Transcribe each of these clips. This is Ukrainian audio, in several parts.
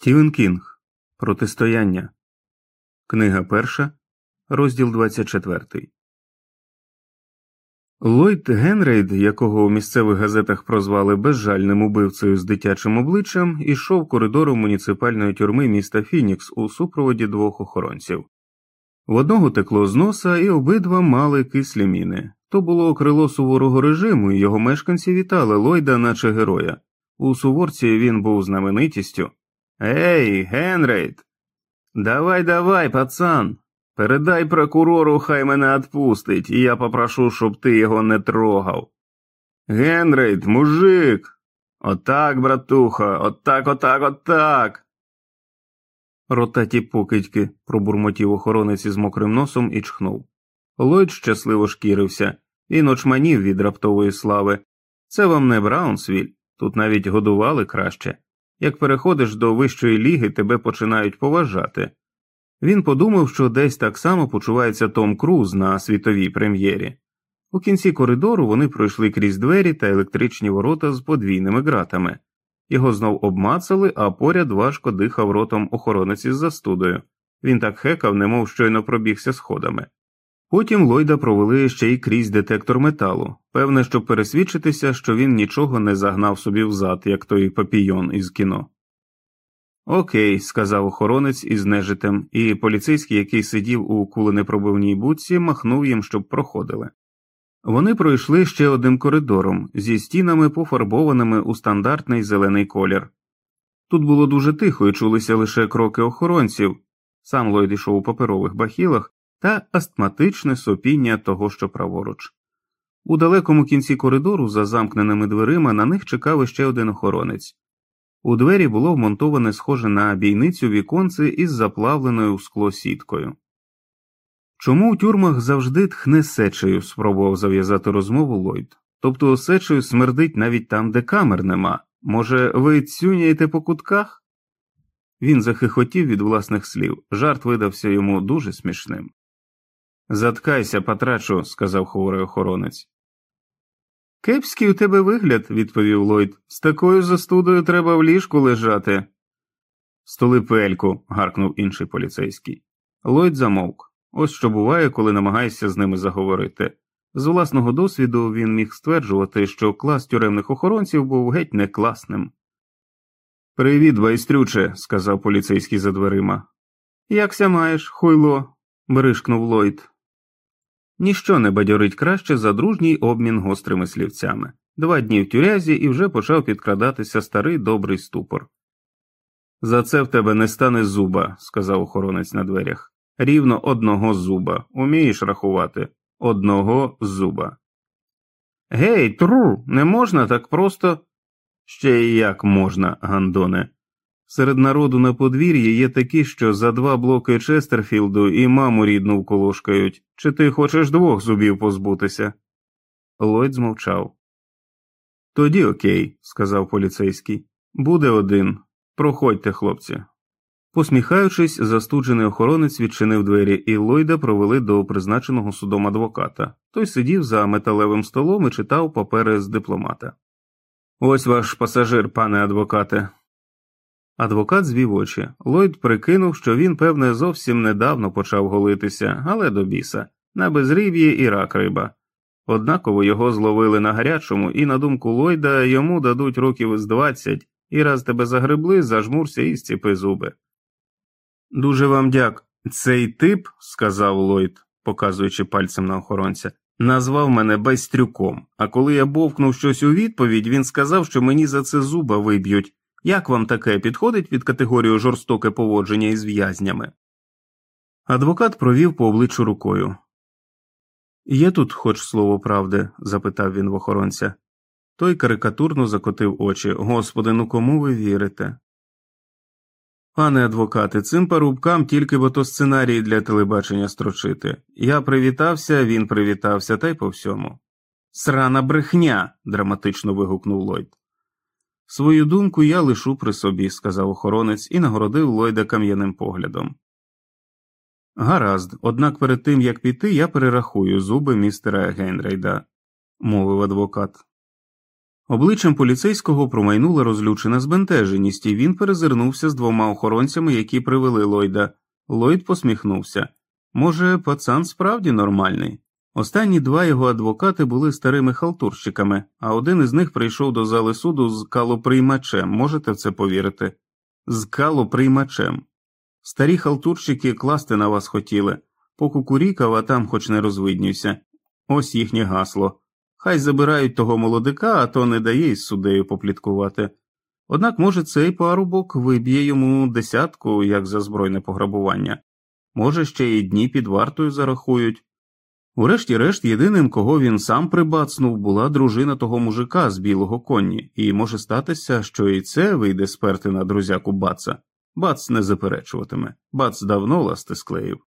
Стівен Кінг Протистояння. Книга перша, розділ 24. Ллойд Генрейд, якого у місцевих газетах прозвали безжальним убивцею з дитячим обличчям, ішов коридором муніципальної тюрми міста Фінікс у супроводі двох охоронців. В одного текло з носа, і обидва мали кислі міни. То було крило суворого режиму, і його мешканці вітали Ллойда, наче героя. У суворці він був знаменитістю. Ей, Генрейд, давай, давай, пацан, передай прокурору, хай мене одпустить, і я попрошу, щоб ти його не трогав. Генрейд, мужик. Отак, братуха, отак, отак, отак. Ротаті покидьки, пробурмотів охоронець із мокрим носом і чхнув. Ллойд щасливо шкірився, він очманів від раптової слави. Це вам не Браунсвіль, тут навіть годували краще. Як переходиш до вищої ліги, тебе починають поважати. Він подумав, що десь так само почувається Том Круз на світовій прем'єрі. У кінці коридору вони пройшли крізь двері та електричні ворота з подвійними ґратами. Його знов обмацали, а поряд важко дихав ротом охоронець із застудою. Він так хекав, немов щойно пробігся сходами. Потім Ллойда провели ще й крізь детектор металу, певне, щоб пересвідчитися, що він нічого не загнав собі взад, як той папійон із кіно. Окей, сказав охоронець із нежитем, і поліцейський, який сидів у куленепробивній будці, махнув їм, щоб проходили. Вони пройшли ще одним коридором зі стінами, пофарбованими у стандартний зелений колір. Тут було дуже тихо і чулися лише кроки охоронців. Сам Ллойд ішов у паперових бахілах, та астматичне сопіння того, що праворуч. У далекому кінці коридору, за замкненими дверима, на них чекав іще один охоронець. У двері було вмонтоване схоже на бійницю віконце із заплавленою у скло сіткою. Чому у тюрмах завжди тхне сечею, спробував зав'язати розмову Ллойд. Тобто сечею смердить навіть там, де камер нема. Може, ви цюняєте по кутках? Він захихотів від власних слів, жарт видався йому дуже смішним. Заткайся, потрачу, сказав хворий охоронець. Кепський у тебе вигляд, відповів Ллойд. З такою застудою треба в ліжку лежати. Столи пельку, гаркнув інший поліцейський. Ллойд замовк. Ось що буває, коли намагаєшся з ними заговорити. З власного досвіду він міг стверджувати, що клас тюремних охоронців був геть не класним. Привіт, байстрюче, сказав поліцейський за дверима. Якся маєш, хуйло, бришкнув Ллойд. Ніщо не бадьорить краще за дружній обмін гострими слівцями. Два дні в тюрязі і вже почав підкрадатися старий добрий ступор. За це в тебе не стане зуба, сказав охоронець на дверях. Рівно одного зуба. Умієш рахувати? Одного зуба. Гей, тру, не можна так просто. Ще й як можна, Гандоне. Серед народу на подвір'ї є такі, що за два блоки Честерфілду і маму рідну вколошкають. Чи ти хочеш двох зубів позбутися? Ллойд змовчав. Тоді окей, сказав поліцейський. Буде один. Проходьте, хлопці. Посміхаючись, застуджений охоронець відчинив двері, і Ллойда провели до призначеного судом адвоката. Той сидів за металевим столом і читав папери з дипломата. Ось ваш пасажир, пане адвокате. Адвокат звів очі. Ллойд прикинув, що він, певне, зовсім недавно почав голитися, але до біса, на безрів'ї і рак риба. Однаково його зловили на гарячому, і, на думку Ллойда, йому дадуть років із двадцять, і раз тебе загребли, зажмурся і зціпи зуби. Дуже вам дяк. Цей тип, сказав Ллойд, показуючи пальцем на охоронця, назвав мене байстрюком, а коли я бовкнув щось у відповідь, він сказав, що мені за це зуба виб'ють. Як вам таке підходить під категорію жорстоке поводження із в'язнями? Адвокат провів по обличчю рукою. Є тут хоч слово правди? запитав він в охоронця. Той карикатурно закотив очі. Господи, ну кому ви вірите? Пане адвокате, цим парубкам тільки бо то сценарій для телебачення строчити. Я привітався, він привітався, та й по всьому. Срана брехня. драматично вигукнув Ллойд. Свою думку я лишу при собі, сказав охоронець і нагородив Ллойда кам'яним поглядом. Гаразд, однак перед тим як піти, я перерахую зуби містера Генрейда, мовив адвокат. Обличчям поліцейського промайнула розлючена збентеженість, і він перезирнувся з двома охоронцями, які привели Ллойда. Ллойд посміхнувся. Може, пацан справді нормальний. Останні два його адвокати були старими халтурщиками, а один із них прийшов до зали суду з калоприймачем. Можете в це повірити? З калоприймачем. Старі халтурщики класти на вас хотіли, покукурікав, а там хоч не розвиднюйся. Ось їхнє гасло. Хай забирають того молодика, а то не дає із суддею попліткувати. Однак, може, цей парубок виб'є йому десятку, як за збройне пограбування, може, ще й дні під вартою зарахують. Урешті-решт, єдиним, кого він сам прибацнув, була дружина того мужика з білого Конні, і може статися, що і це вийде сперти на друзяку баца. Бац не заперечуватиме, бац давно ласти склеїв.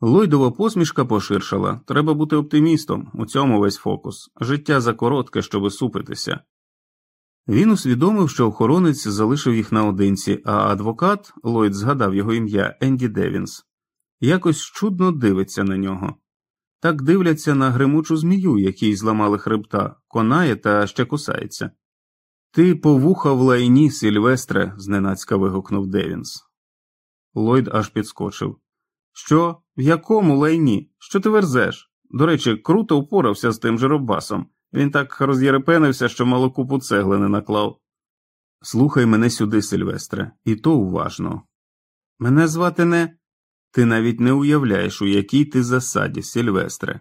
Лойдова посмішка поширшала треба бути оптимістом, у цьому весь фокус, життя закоротке, щоби супитися. Він усвідомив, що охоронець залишив їх наодинці, а адвокат Ллойд згадав його ім'я Енді Девінс, якось чудно дивиться на нього. Так дивляться на гримучу змію, якій зламали хребта, конає та ще кусається. Ти по вуха в лайні, Сільвестре, зненацька вигукнув Девінс. Ллойд аж підскочив. Що? В якому лайні? Що ти верзеш? До речі, круто впорався з тим жиробасом. Він так роз'єрепенився, що мало купу цегли не наклав. Слухай мене сюди, Сильвестре, і то уважно. Мене звати не. Ти навіть не уявляєш, у якій ти засаді, Сильвестре.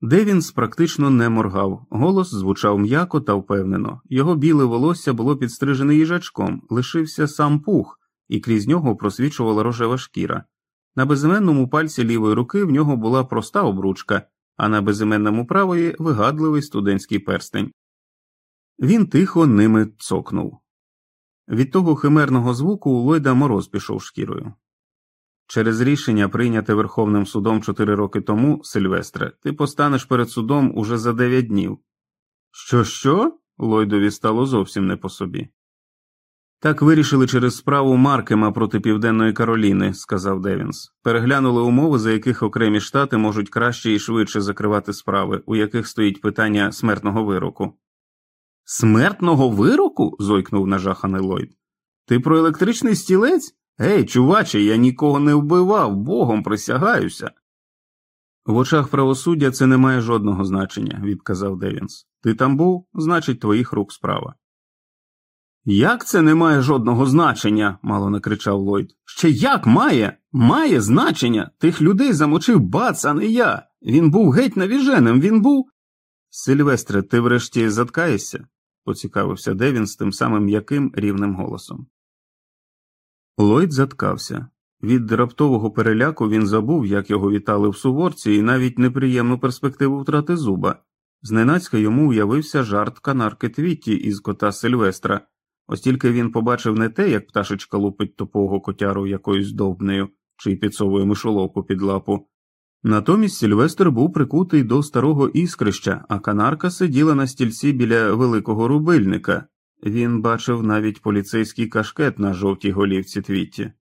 Девінс практично не моргав, голос звучав м'яко та впевнено, його біле волосся було підстрижене їжачком, лишився сам пух, і крізь нього просвічувала рожева шкіра. На безіменному пальці лівої руки в нього була проста обручка, а на безіменному правої вигадливий студентський перстень. Він тихо ними цокнув. Від того химерного звуку у Лойда мороз пішов шкірою. Через рішення, прийняте Верховним судом чотири роки тому, Сильвестре, ти постанеш перед судом уже за дев'ять днів. Що, що? Лойдові стало зовсім не по собі. Так вирішили через справу Маркема проти Південної Кароліни, сказав Девінс. Переглянули умови, за яких окремі штати можуть краще і швидше закривати справи, у яких стоїть питання смертного вироку. Смертного вироку? зойкнув нажаханий Ллойд. Ти про електричний стілець? Гей, чуваче, я нікого не вбивав, богом присягаюся. В очах правосуддя це не має жодного значення, відказав Девінс. Ти там був, значить, твоїх рук справа. Як це не має жодного значення? мало не кричав Ллойд. Ще як має? Має значення. Тих людей замочив бац, а не я. Він був геть навіженим, він був. Сильвестре, ти врешті заткаєшся? поцікавився Девін з тим самим м'яким рівним голосом. Ллойд заткався. Від раптового переляку він забув, як його вітали в суворці, і навіть неприємну перспективу втрати зуба. Зненацька йому уявився жарт канарки Твітті із кота Сильвестра. Ось тільки він побачив не те, як пташечка лупить тупого котяру якоюсь довбнею чи підсовує мишоловку під лапу. Натомість Сільвестр був прикутий до старого іскрища, а канарка сиділа на стільці біля великого рубильника. Він бачив навіть поліцейський кашкет на жовтій голівці Твіті.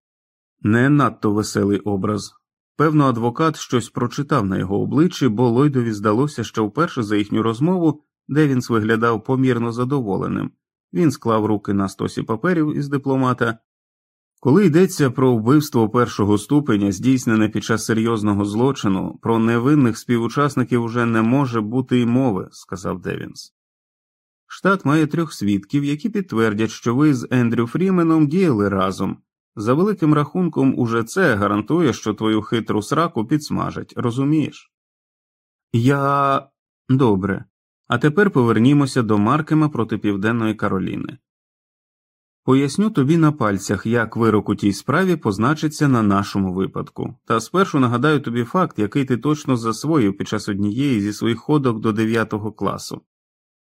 Не надто веселий образ. Певно, адвокат щось прочитав на його обличчі, бо Лойдові здалося, що вперше за їхню розмову Девінс виглядав помірно задоволеним. Він склав руки на стосі паперів із дипломата. Коли йдеться про вбивство першого ступеня, здійснене під час серйозного злочину, про невинних співучасників уже не може бути й мови, сказав Девінс. Штат має трьох свідків, які підтвердять, що ви з Ендрю Фріменом діяли разом. За великим рахунком, уже це гарантує, що твою хитру сраку підсмажать, розумієш? Я добре. А тепер повернімося до Маркема проти Південної Кароліни. Поясню тобі на пальцях, як вирок у тій справі позначиться на нашому випадку, та спершу нагадаю тобі факт, який ти точно засвоїв під час однієї зі своїх ходок до 9 класу.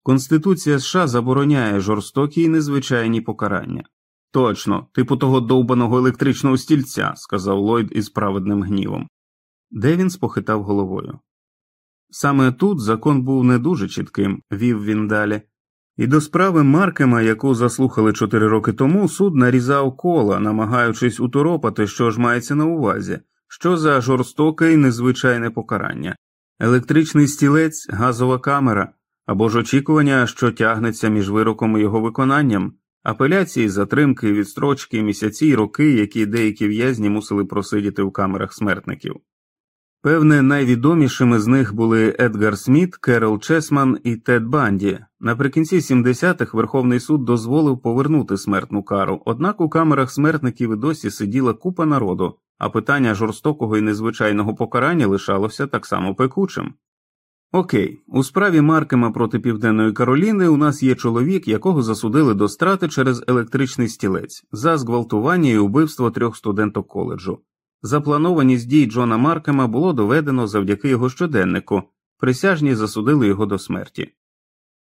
Конституція США забороняє жорстокі і незвичайні покарання. Точно, типу того довбаного електричного стільця, сказав Ллойд із праведним гнівом. Девін спохитав головою. Саме тут закон був не дуже чітким, вів він далі, і до справи Маркема, яку заслухали чотири роки тому, суд нарізав кола, намагаючись уторопати, що ж мається на увазі, що за жорстоке і незвичайне покарання, електричний стілець, газова камера або ж очікування, що тягнеться між вироком і його виконанням, апеляції, затримки, відстрочки, місяці й роки, які деякі в'язні мусили просидіти в камерах смертників. Певне, найвідомішими з них були Едгар Сміт, Керол Чесман і Тед Банді. Наприкінці 70-х Верховний суд дозволив повернути смертну кару, однак у камерах смертників і досі сиділа купа народу, а питання жорстокого і незвичайного покарання лишалося так само пекучим. Окей, у справі Маркема проти Південної Кароліни у нас є чоловік, якого засудили до страти через електричний стілець за зґвалтування і убивство трьох студенток коледжу. Запланованість дій Джона Маркема було доведено завдяки його щоденнику, присяжні засудили його до смерті.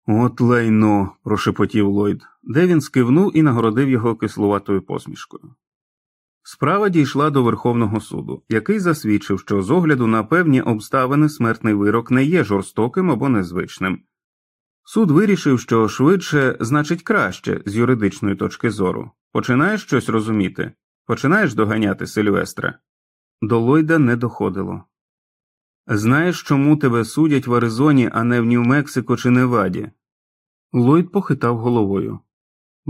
От лайно, прошепотів Ллойд, де він скивнув і нагородив його кислуватою посмішкою. Справа дійшла до Верховного суду, який засвідчив, що з огляду на певні обставини смертний вирок не є жорстоким або незвичним. Суд вирішив, що швидше значить краще з юридичної точки зору. Починаєш щось розуміти, починаєш доганяти Сильвестра. До Ллойда не доходило. Знаєш, чому тебе судять в Аризоні, а не в Нью-Мексико чи Неваді? Ллойд похитав головою.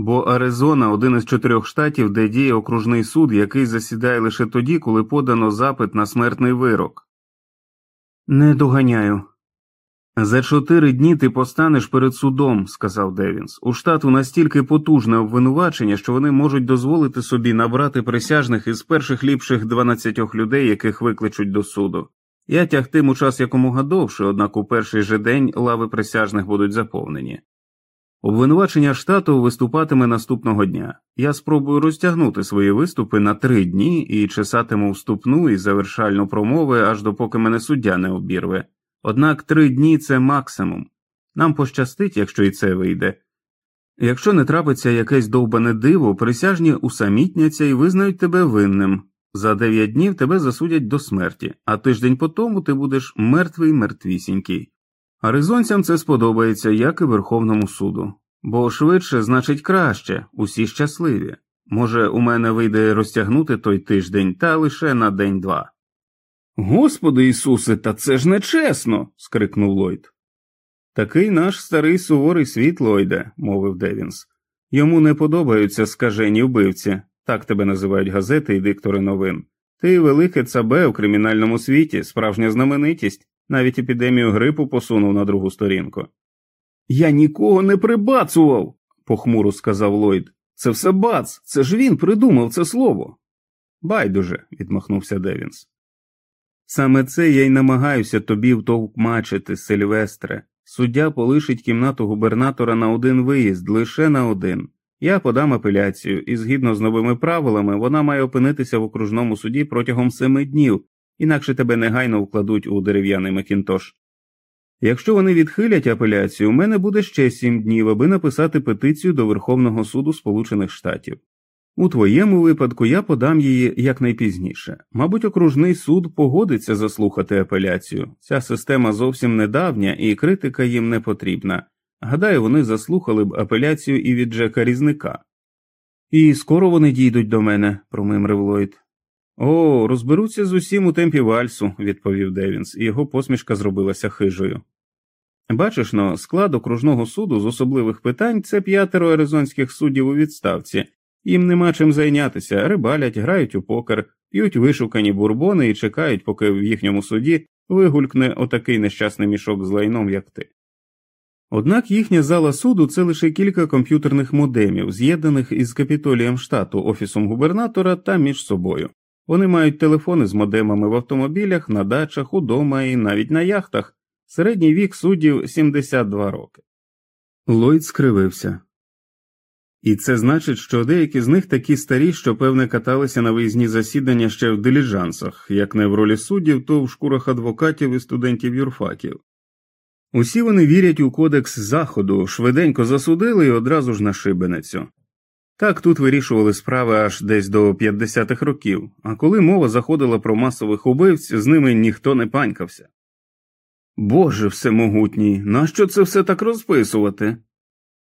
Бо Аризона один із чотирьох штатів, де діє окружний суд, який засідає лише тоді, коли подано запит на смертний вирок. Не доганяю. За чотири дні ти постанеш перед судом, сказав Девінс. У штату настільки потужне обвинувачення, що вони можуть дозволити собі набрати присяжних із перших ліпших дванадцятьох людей, яких викличуть до суду. Я тягтиму час якомога довше, однак у перший же день лави присяжних будуть заповнені. Обвинувачення штату виступатиме наступного дня. Я спробую розтягнути свої виступи на три дні і чесатиму вступну і завершальну промови, аж допоки мене суддя не обірве. Однак три дні це максимум. Нам пощастить, якщо і це вийде. Якщо не трапиться якесь довбане диво, присяжні усамітняться і визнають тебе винним. За дев'ять днів тебе засудять до смерті, а тиждень по тому ти будеш мертвий мертвісінький. Аризонцям це сподобається, як і Верховному суду, бо швидше значить краще, усі щасливі. Може, у мене вийде розтягнути той тиждень та лише на день два. Господи Ісусе, та це ж нечесно. скрикнув Ллойд. Такий наш старий суворий світ, Ллойде», – мовив Девінс. Йому не подобаються скажені вбивці, так тебе називають газети і диктори новин. Ти велике цабе у кримінальному світі, справжня знаменитість навіть епідемію грипу посунув на другу сторінку. Я нікого не прибацував, похмуро сказав Ллойд. Це все бац, це ж він придумав це слово. Байдуже, відмахнувся Девінс. Саме це я й намагаюся тобі втовкмачити, Сильвестре. Суддя полишить кімнату губернатора на один виїзд, лише на один. Я подам апеляцію, і згідно з новими правилами, вона має опинитися в окружному суді протягом семи днів, інакше тебе негайно вкладуть у дерев'яний макінтош. Якщо вони відхилять апеляцію, у мене буде ще сім днів, аби написати петицію до Верховного суду Сполучених Штатів. У твоєму випадку я подам її якнайпізніше. Мабуть, окружний суд погодиться заслухати апеляцію. Ця система зовсім недавня і критика їм не потрібна. Гадаю, вони заслухали б апеляцію і від Джека Різника. І скоро вони дійдуть до мене, промимрив Ллойд. О, розберуться з усім у темпі вальсу, відповів Девінс, і його посмішка зробилася хижою. Бачиш но, склад окружного суду з особливих питань це п'ятеро аризонських суддів у відставці, їм нема чим зайнятися, рибалять, грають у покер, п'ють вишукані бурбони і чекають, поки в їхньому суді вигулькне отакий нещасний мішок з лайном, як ти. Однак їхня зала суду це лише кілька комп'ютерних модемів, з'єднаних із капітолієм штату, офісом губернатора та між собою. Вони мають телефони з модемами в автомобілях, на дачах, удома і навіть на яхтах. Середній вік суддів 72 роки. Ллойд скривився. І це значить, що деякі з них такі старі, що певне каталися на виїзні засідання ще в диліжансах, як не в ролі суддів, то в шкурах адвокатів і студентів юрфаків. Усі вони вірять у кодекс заходу, швиденько засудили і одразу ж на шибеницю. Так тут вирішували справи аж десь до 50-х років, а коли мова заходила про масових убивць, з ними ніхто не панькався. Боже всемогутній, нащо це все так розписувати?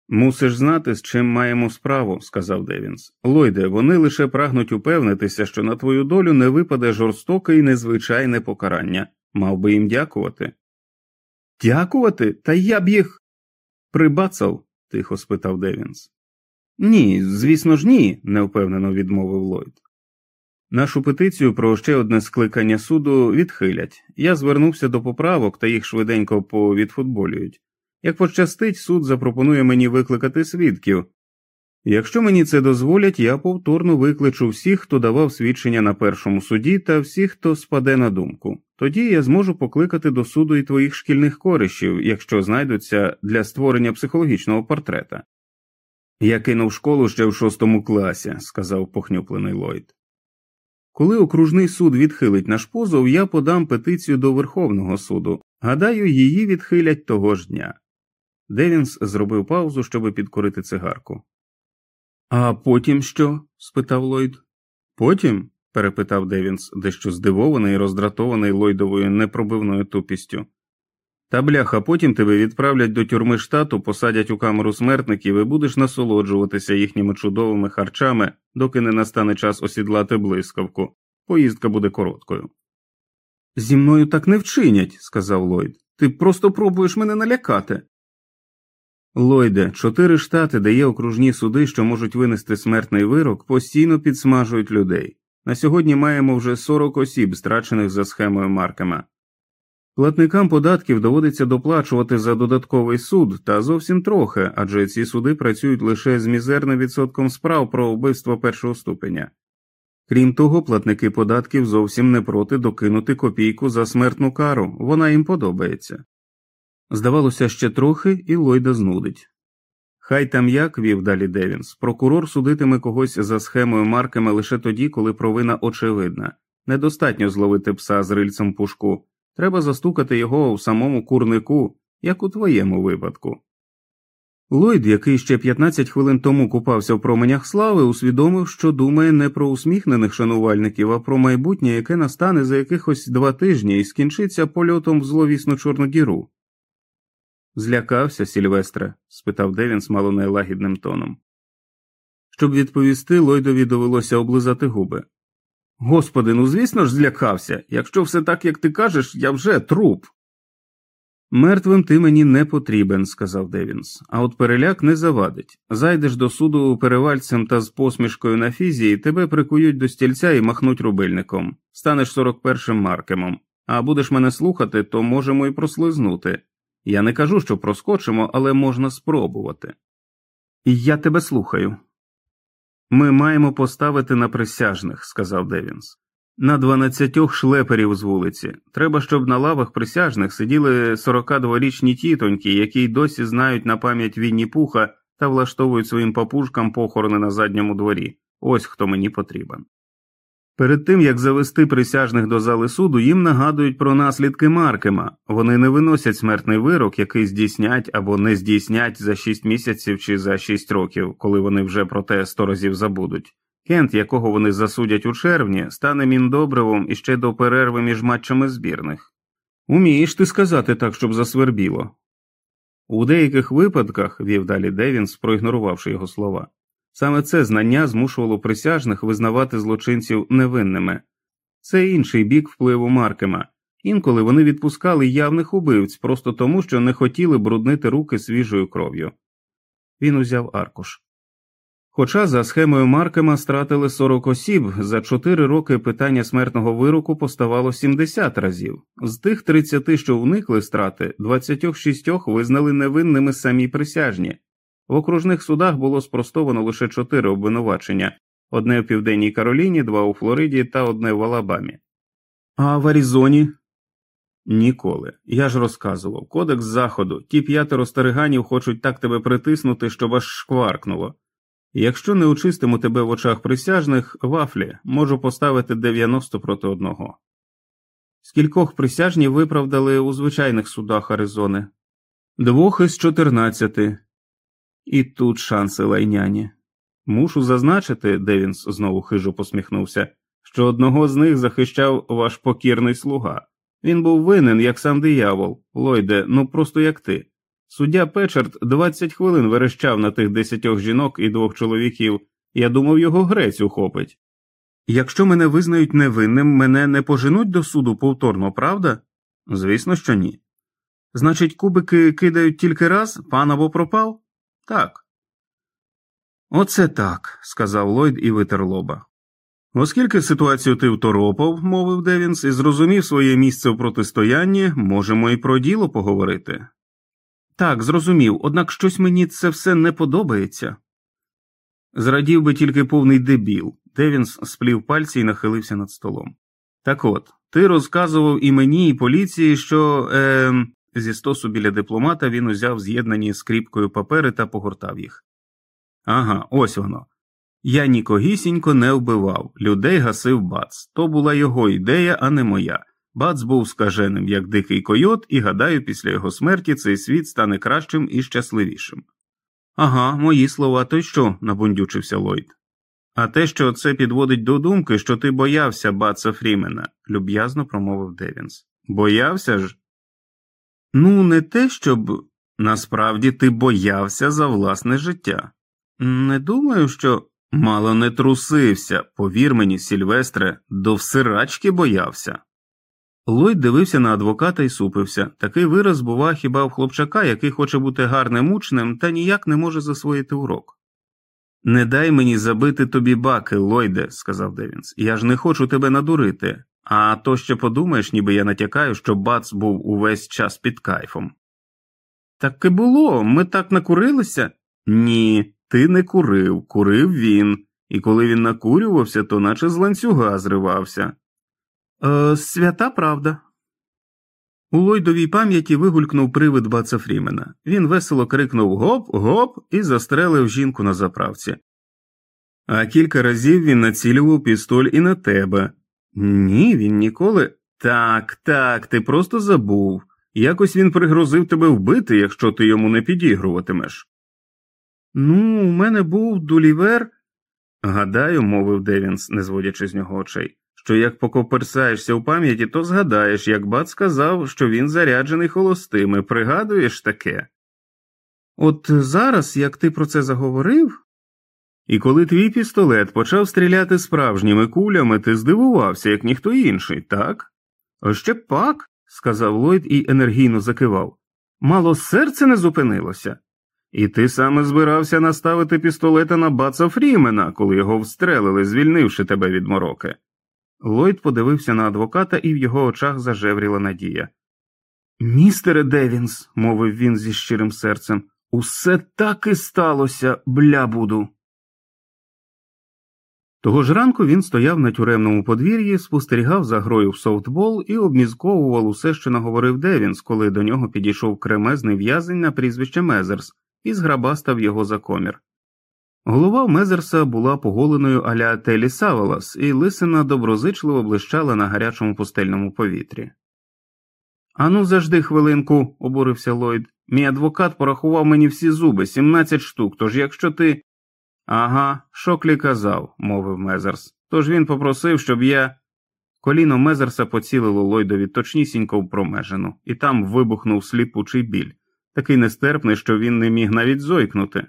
Мусиш знати, з чим маємо справу, сказав Девінс. Лойде, вони лише прагнуть упевнитися, що на твою долю не випаде жорстоке і незвичайне покарання, мав би їм дякувати. Дякувати? Та я б їх. Прибабацав? тихо спитав Девінс. Ні, звісно ж, ні, невпевнено відмовив Ллойд. Нашу петицію про ще одне скликання суду відхилять. Я звернувся до поправок та їх швиденько повідфутболюють. Як пощастить, суд запропонує мені викликати свідків. Якщо мені це дозволять, я повторно викличу всіх, хто давав свідчення на першому суді, та всіх, хто спаде на думку. Тоді я зможу покликати до суду і твоїх шкільних коришів, якщо знайдуться для створення психологічного портрета. Я кинув школу ще в шостому класі, сказав похнюплений Ллойд. Коли окружний суд відхилить наш позов, я подам петицію до Верховного суду. Гадаю, її відхилять того ж дня. Девінс зробив паузу, щоб підкурити цигарку. А потім що? спитав Ллойд. Потім? перепитав Девінс, дещо здивований і роздратований Ллойдовою непробивною тупістю. Та бляха, потім тебе відправлять до тюрми штату, посадять у камеру смертників і будеш насолоджуватися їхніми чудовими харчами, доки не настане час осідлати блискавку. Поїздка буде короткою. Зі мною так не вчинять, сказав Ллойд. Ти просто пробуєш мене налякати. Ллойде, чотири штати, де є окружні суди, що можуть винести смертний вирок, постійно підсмажують людей. На сьогодні маємо вже 40 осіб, страчених за схемою Маркема. Платникам податків доводиться доплачувати за додатковий суд та зовсім трохи, адже ці суди працюють лише з мізерним відсотком справ про вбивство першого ступеня. Крім того, платники податків зовсім не проти докинути копійку за смертну кару, вона їм подобається. Здавалося, ще трохи, і Лойда знудить. Хай там як, вів далі Девінс, прокурор судитиме когось за схемою Маркема лише тоді, коли провина очевидна. Недостатньо зловити пса з рильцем в пушку. Треба застукати його в самому курнику, як у твоєму випадку. Ллойд, який ще 15 хвилин тому купався в променях слави, усвідомив, що думає не про усміхнених шанувальників, а про майбутнє, яке настане за якихось два тижні і скінчиться польотом в зловісну Чорну діру. Злякався, Сільвестре? спитав Девінс мало не лагідним тоном. Щоб відповісти, Ллойдові довелося облизати губи. Господи, ну звісно ж, злякався. Якщо все так, як ти кажеш, я вже труп. Мертвим ти мені не потрібен, сказав Девінс, а от переляк не завадить. Зайдеш до суду перевальцем та з посмішкою на фізії, тебе прикують до стільця і махнуть рубильником, станеш 41-м маркемом, а будеш мене слухати, то можемо і прослизнути. Я не кажу, що проскочимо, але можна спробувати. І я тебе слухаю. Ми маємо поставити на присяжних, сказав Девінс. На дванадцятьох шлеперів з вулиці. Треба, щоб на лавах присяжних сиділи 42-річні тітоньки, які й досі знають на пам'ять Вінні Пуха та влаштовують своїм папушкам похорони на задньому дворі. Ось хто мені потрібен. Перед тим як завести присяжних до зали суду, їм нагадують про наслідки Маркема. Вони не виносять смертний вирок, який здійснять або не здійснять за шість місяців чи за шість років, коли вони вже про те сто разів забудуть. Клієнт, якого вони засудять у червні, стане міндобривом іще до перерви між матчами збірних. Умієш ти сказати так, щоб засвербіло. У деяких випадках, вів далі Девінс, проігнорувавши його слова. Саме це знання змушувало присяжних визнавати злочинців невинними, це інший бік впливу Маркема. Інколи вони відпускали явних убивць просто тому, що не хотіли бруднити руки свіжою кров'ю. Він узяв аркуш. Хоча за схемою Маркема стратили 40 осіб, за 4 роки питання смертного вироку поставало 70 разів, з тих 30, що уникли страти, 26 визнали невинними самі присяжні. В окружних судах було спростовано лише чотири обвинувачення одне в Південній Кароліні, два у Флориді та одне в Алабамі. А в Аризоні? Ніколи. Я ж розказував кодекс заходу, ті п'ятеро стариганів хочуть так тебе притиснути, щоб аж шкваркнуло. Якщо не очистимо тебе в очах присяжних, вафлі можу поставити 90 проти одного. Скількох присяжні виправдали у звичайних судах Аризони? Двох із чотирнадцяти. І тут шанси лайняні. Мушу зазначити, Девінс знову хижо посміхнувся, що одного з них захищав ваш покірний слуга. Він був винен, як сам диявол, Лойде, ну просто як ти. Суддя Печерт 20 хвилин верещав на тих десятьох жінок і двох чоловіків, я думав, його грець ухопить. Якщо мене визнають невинним, мене не поженуть до суду повторно, правда? Звісно, що ні. Значить, кубики кидають тільки раз, пан або пропав? Так. Оце так, сказав Ллойд і витер лоба. Оскільки ситуацію ти второпав, мовив Девінс, і зрозумів своє місце в протистоянні, можемо і про діло поговорити. Так, зрозумів, однак щось мені це все не подобається. Зрадів би тільки повний дебіл. Девінс сплів пальці і нахилився над столом. Так от, ти розказував і мені, і поліції, що е, зі стосу біля дипломата він узяв з'єднані скріпкою папери та погортав їх. Ага, ось воно. Я нікогісінько не вбивав, людей гасив бац. То була його ідея, а не моя. Бац був скаженим, як дикий койот, і гадаю, після його смерті цей світ стане кращим і щасливішим. Ага, мої слова, то й що? набундючився Ллойд. А те, що це підводить до думки, що ти боявся Баца Фрімена, люб'язно промовив Девінс. Боявся ж? Ну, не те, щоб насправді ти боявся за власне життя. Не думаю, що, мало не трусився, повір мені, Сільвестре, до всирачки боявся. Ллойд дивився на адвоката і супився. Такий вираз бува хіба в хлопчака, який хоче бути гарним учнем, та ніяк не може засвоїти урок. Не дай мені забити тобі баки, Ллойде», – сказав Девінс. Я ж не хочу тебе надурити, а то ще подумаєш, ніби я натякаю, що Бац був увесь час під кайфом. Так і було, ми так накурилися? Ні, ти не курив, курив він, і коли він накурювався, то наче з ланцюга зривався. Е, Свята правда. У Лойдовій пам'яті вигулькнув привид Баца Фрімена. Він весело крикнув гоп, гоп і застрелив жінку на заправці. А кілька разів він націлював пістоль і на тебе. Ні, він ніколи. Так, так, ти просто забув. Якось він пригрозив тебе вбити, якщо ти йому не підігруватимеш. Ну, у мене був дулівер. Гадаю, мовив Девінс, не зводячи з нього очей що як покопирсаєшся у пам'яті, то згадаєш, як бат сказав, що він заряджений холостими, пригадуєш таке. От зараз, як ти про це заговорив, і коли твій пістолет почав стріляти справжніми кулями, ти здивувався, як ніхто інший, так? Ще пак, сказав Ллойд і енергійно закивав. Мало серце не зупинилося. І ти саме збирався наставити пістолета на баца Фрімена, коли його встрелили, звільнивши тебе від мороки. Ллойд подивився на адвоката, і в його очах зажевріла надія. Містере Девінс, мовив він зі щирим серцем, усе так і сталося, бля буду. Того ж ранку він стояв на тюремному подвір'ї, спостерігав за грою в софтбол і обмізковував усе, що наговорив Девінс, коли до нього підійшов кремезний в'язень на прізвище Мезерс і зграбастав його за комір. Голова Мезерса була поголеною аля Телі Савелас, і лисина доброзичливо блищала на гарячому пустельному повітрі. Ану, завжди хвилинку, обурився Ллойд. Мій адвокат порахував мені всі зуби, 17 штук, тож якщо ти. Ага, Шоклі казав, мовив Мезерс. Тож він попросив, щоб я. Коліно Мезерса поцілило Ллойдові точнісінько в промежину, і там вибухнув сліпучий біль, такий нестерпний, що він не міг навіть зойкнути.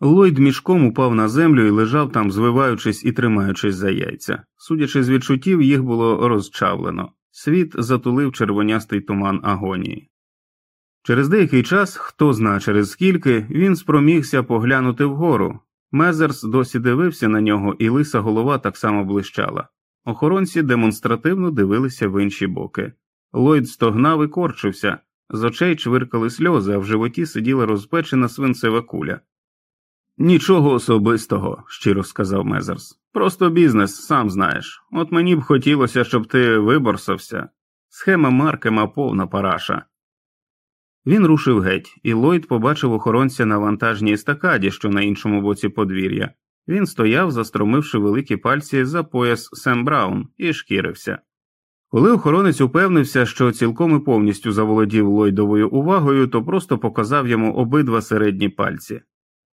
Ллойд мішком упав на землю і лежав там, звиваючись і тримаючись за яйця. Судячи з відчуттів, їх було розчавлено. Світ затулив червонястий туман агонії. Через деякий час, хто зна через скільки, він спромігся поглянути вгору. Мезерс досі дивився на нього, і лиса голова так само блищала. Охоронці демонстративно дивилися в інші боки. Ллойд стогнав і корчився, з очей чвиркали сльози, а в животі сиділа розпечена свинцева куля. Нічого особистого, щиро сказав Мезерс. Просто бізнес, сам знаєш. От мені б хотілося, щоб ти виборсався. Схема Маркема повна параша. Він рушив геть, і Ллойд побачив охоронця на вантажній естакаді, що на іншому боці подвір'я. Він стояв, застромивши великі пальці за пояс Сем Браун, і шкірився. Коли охоронець упевнився, що цілком і повністю заволодів Ллойдовою увагою, то просто показав йому обидва середні пальці.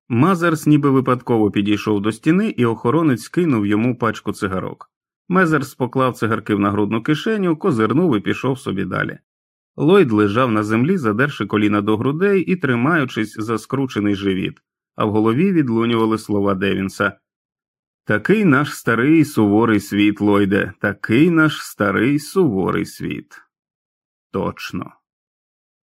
Мазерс ніби випадково підійшов до стіни, і охоронець кинув йому пачку цигарок. Мезерс поклав цигарки в нагрудну кишеню, козирнув і пішов собі далі. Ллойд лежав на землі, задерши коліна до грудей і тримаючись за скручений живіт, а в голові відлунювали слова Девінса Такий наш старий суворий світ, Ллойде, такий наш старий суворий світ. Точно.